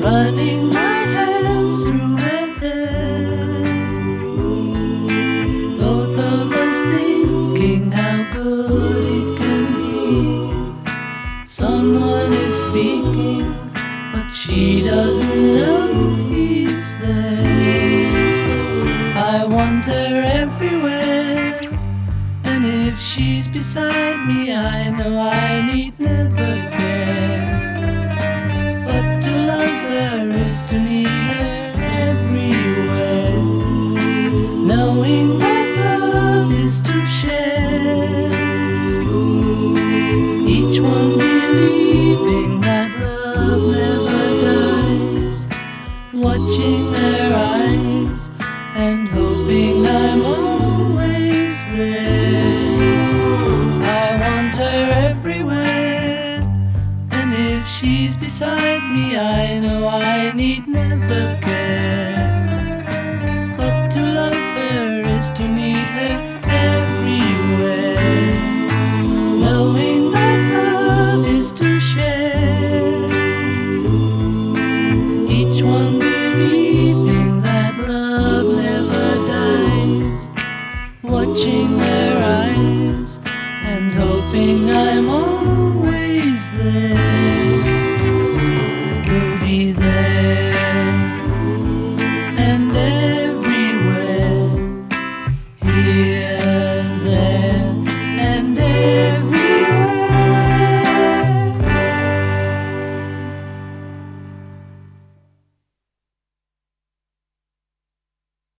running my hands through her hair. Both of us thinking how good it can be. Someone is speaking, but she doesn't know he's there. I want her everywhere, and if she's beside me, I know I need never believing that love never dies. Watching their eyes and hoping I'm always there. I want her everywhere. And if she's beside me, I know I need never care. Their eyes and hoping I'm there.